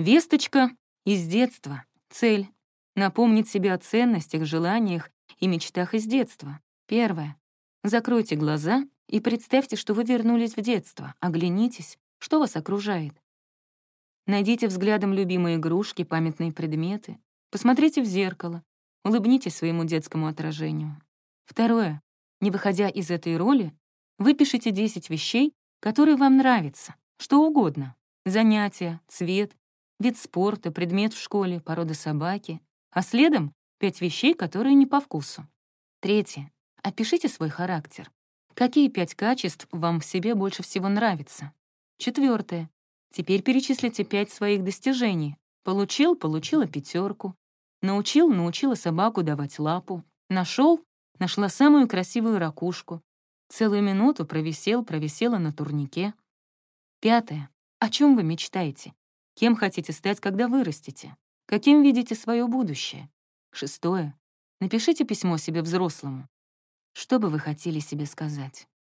Весточка из детства. Цель — напомнить себе о ценностях, желаниях и мечтах из детства. Первое. Закройте глаза и представьте, что вы вернулись в детство. Оглянитесь, что вас окружает. Найдите взглядом любимые игрушки, памятные предметы. Посмотрите в зеркало. Улыбнитесь своему детскому отражению. Второе. Не выходя из этой роли, выпишите 10 вещей, которые вам нравятся, что угодно. Занятия, цвет, вид спорта, предмет в школе, порода собаки. А следом — 5 вещей, которые не по вкусу. Третье. Опишите свой характер. Какие пять качеств вам в себе больше всего нравятся? Четвертое. Теперь перечислите пять своих достижений. Получил — получила пятерку. Научил — научила собаку давать лапу. Нашел — нашла самую красивую ракушку. Целую минуту провисел, провисела на турнике. Пятое. О чем вы мечтаете? Кем хотите стать, когда вырастете? Каким видите свое будущее? Шестое. Напишите письмо себе взрослому. Что бы вы хотели себе сказать?